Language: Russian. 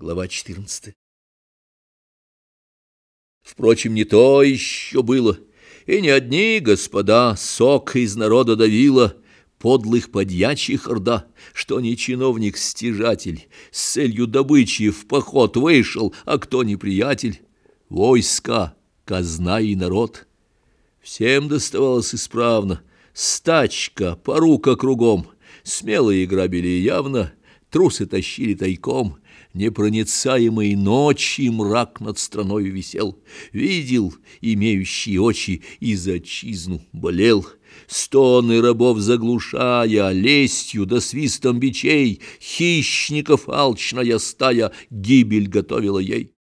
Глава 14. Впрочем, не то еще было, и не одни господа сок из народа давила, подлых подьячьих орда, что не чиновник-стяжатель, с целью добычи в поход вышел, а кто неприятель, войска, казна и народ. Всем доставалось исправно, стачка, порука кругом, смелые грабили явно, трусы тащили тайком, непроницаемой ночи мрак над страной висел. Видел, имеющий очи, и за отчизну болел. Стоны рабов заглушая, лестью да свистом бичей, хищников алчная стая гибель готовила ей.